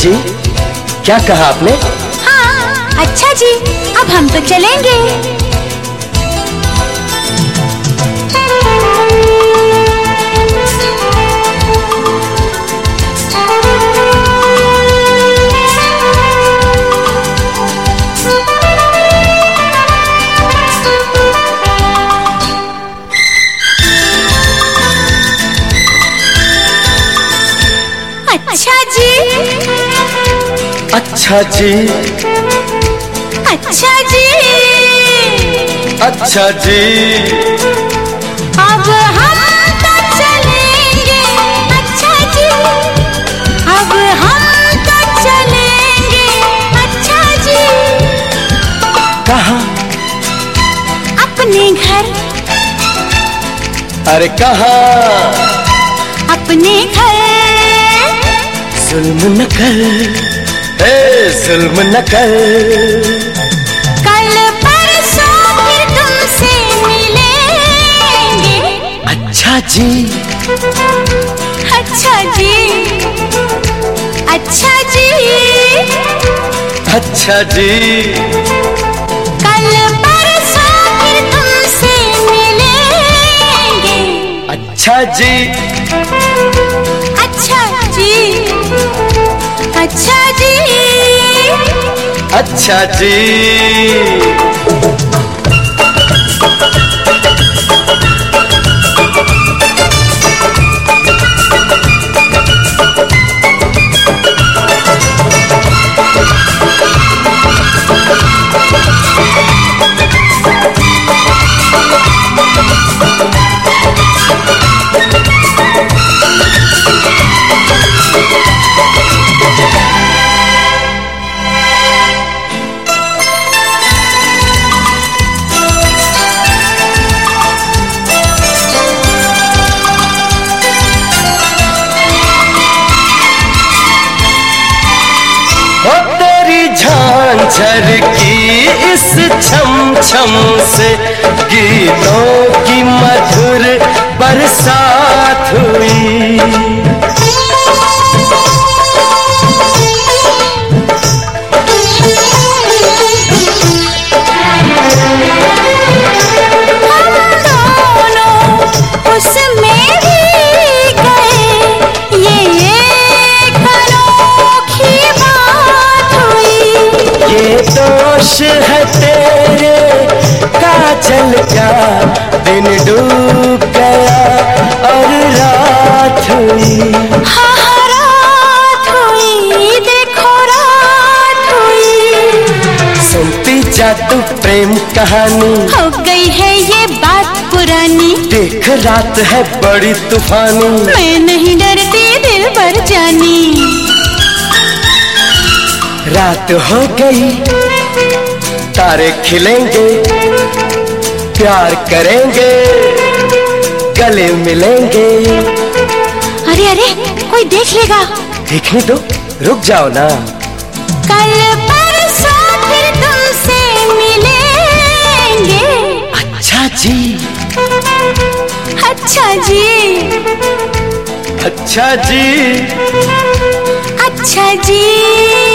जी। क्या कहा आपने? हाँ अच्छा जी अब हम तो चलेंगे। अच्छा जी। अच्छा जी। अच्छा जी। अब हम तो चलेंगे। अच्छा जी। अब हम तो चलेंगे। अच्छा जी। कहा? अपने घर। अरे कहा? अपने घर। जुल्म न कर। जुल्म न कर। कल परसों फिर तुमसे मिलेंगे। अच्छा जी। अच्छा जी। अच्छा जी। अच्छा जी। कल परसों फिर तुमसे मिलेंगे। अच्छा जी। अच्छा जी। हो इस छम छम से गीतों की मधुर बरसात हुई। दोष है तेरे काजल का दिन डूब गया और रात हुई। हाँ रात हुई देखो रात हुई। सुनती जा तू प्रेम कहानी। हो गई है ये बात पुरानी। देख रात है बड़ी तूफानी। मैं नहीं डरती दिल पर जानी। रात हो गई तारे खिलेंगे प्यार करेंगे गले मिलेंगे। अरे अरे कोई देख लेगा। देखने दो रुक जाओ ना। कल परसों फिर तुमसे मिलेंगे। अच्छा जी। अच्छा जी। अच्छा जी। अच्छा जी।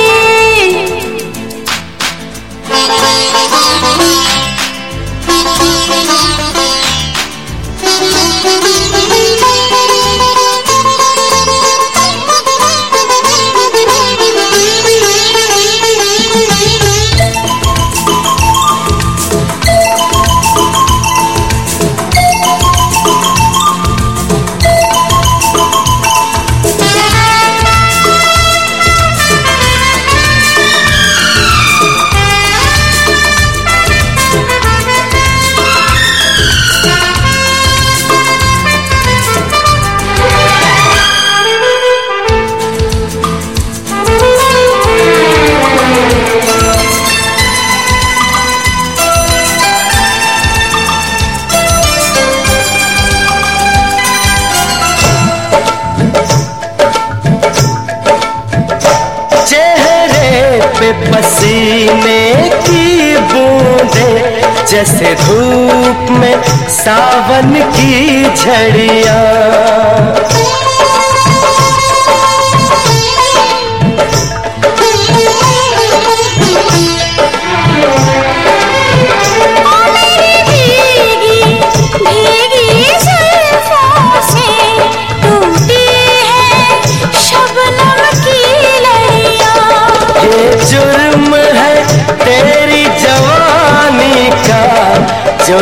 पसीने की बूंदे जैसे धूप में सावन की झड़िया।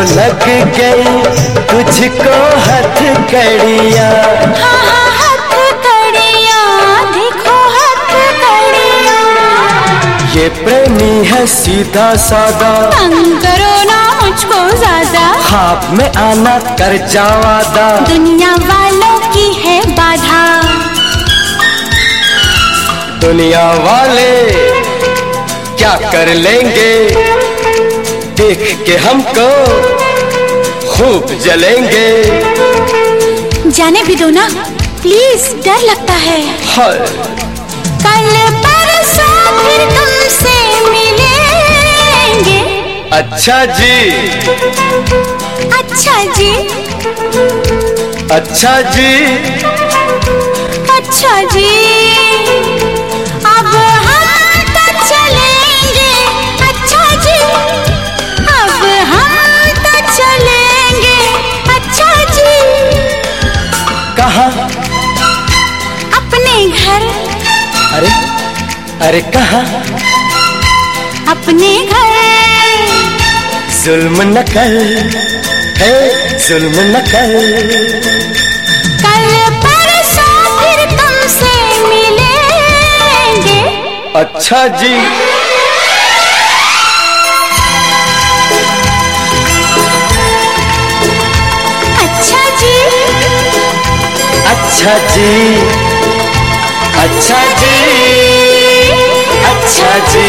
लग गई तुझको हथ कड़िया। हाँ हाँ हथ कड़िया देखो हथ कड़िया। ये प्रेमी है सीधा सादा। तंग करो ना मुझको ज़्यादा। हाथ में आना कर जावादा दुनिया वालों की है बाधा। दुनिया वाले क्या कर लेंगे? देख के हमको खूब जलेंगे। जाने भी दो ना। प्लीज़ डर लगता है। कल परसों फिर तुमसे मिलेंगे। अच्छा जी। अच्छा जी। अच्छा जी। अच्छा जी। अरे कहा? अपने घर। जुल्म न कर है? जुल्म न कर। कल परसों फिर तुमसे मिलेंगे। अच्छा जी। अच्छा जी। अच्छा जी। अच्छा जी। 차지.